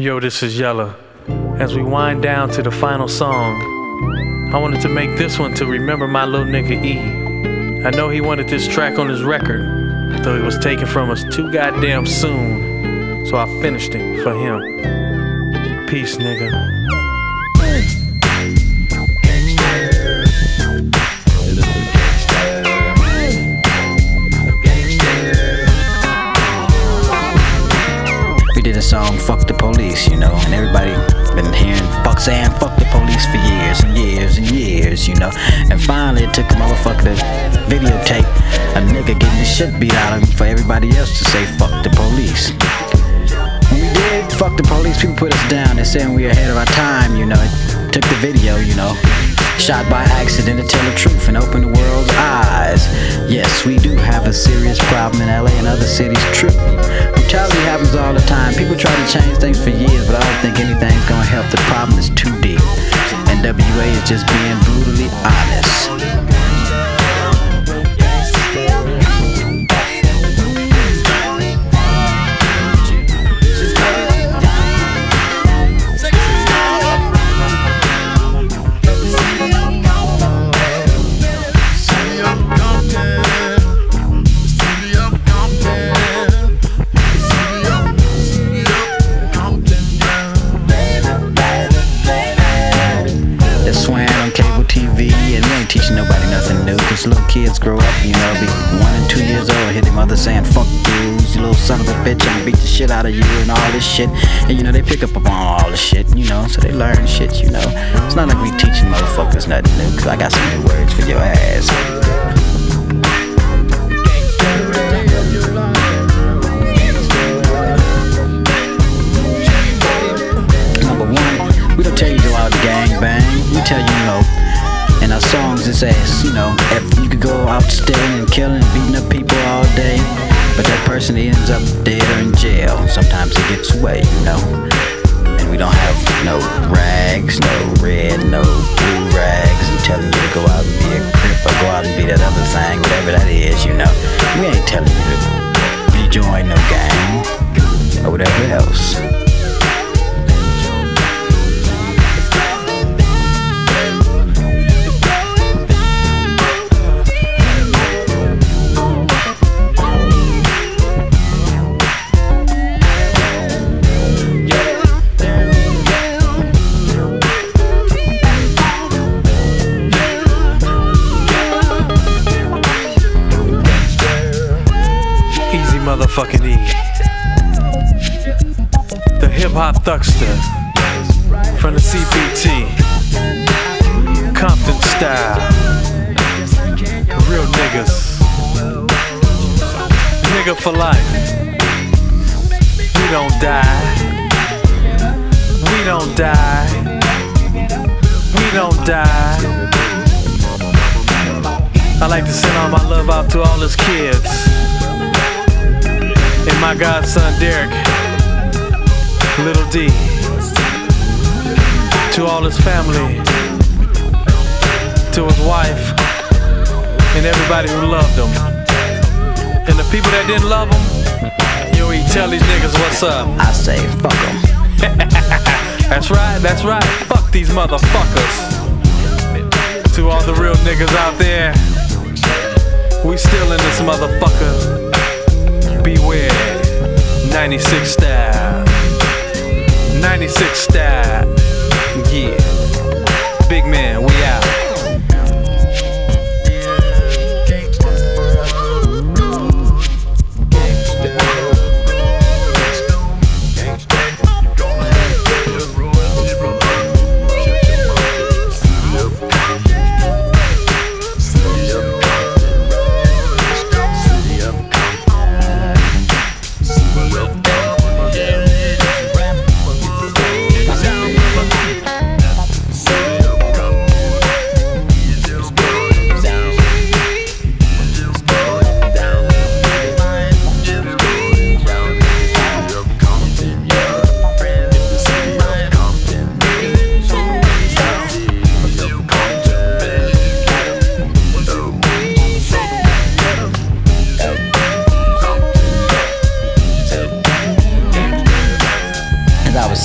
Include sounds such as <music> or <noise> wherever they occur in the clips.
Yo, this is Yella. As we wind down to the final song, I wanted to make this one to remember my little nigga E. I know he wanted this track on his record, though it was taken from us too goddamn soon, so I finished it for him. Peace, nigga. Everybody been hearing fuck saying fuck the police for years and years and years, you know. And finally it took a motherfucker to videotape a nigga getting the shit beat out of him for everybody else to say fuck the police. When we did fuck the police, people put us down and saying we are ahead of our time, you know. It took the video, you know. Shot by accident to tell the truth and open the world's a serious problem in LA and other cities, true. Brutality happens all the time. People try to change things for years, but I don't think anything's gonna help. The problem is too deep. And N.W.A is just being brutally honest. Kids grow up, you know, be one and two years old, hear their mother saying, fuck you, you little son of a bitch, I'm gonna beat the shit out of you and all this shit. And you know, they pick up upon all this shit, you know, so they learn shit, you know. It's not like we teaching motherfuckers nothing new, cause I got some new words for your ass. Number one, we don't tell you to go out gang bang. We tell you, you know, in our songs it says, you know, if you could go out stealing and killing and beating up people all day, but that person ends up dead or in jail. Sometimes it gets away, you know. And we don't have no rags, no red, no blue rags, and telling you to go out and be a crip or go out and be that other thing, whatever that is, you know. We ain't telling you to rejoin no gang or whatever else. Motherfucking E. The hip hop thuckster from the CPT. Compton style. Real niggas. Nigga for life. We don't die. We don't die. We don't die. I like to send all my love out to all his kids and my godson Derek, Little D, to all his family, to his wife, and everybody who loved him. And the people that didn't love him, yo, he tell these niggas what's up. I say, fuck 'em. <laughs> That's right, that's right. Fuck these motherfuckers. To all the real niggas out there, we still in this motherfucker. Beware, 96 style. 96 style. Yeah. Big man,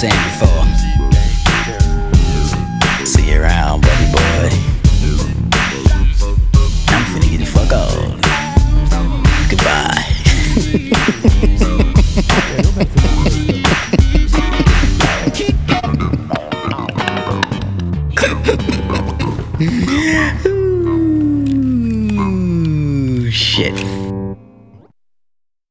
we out.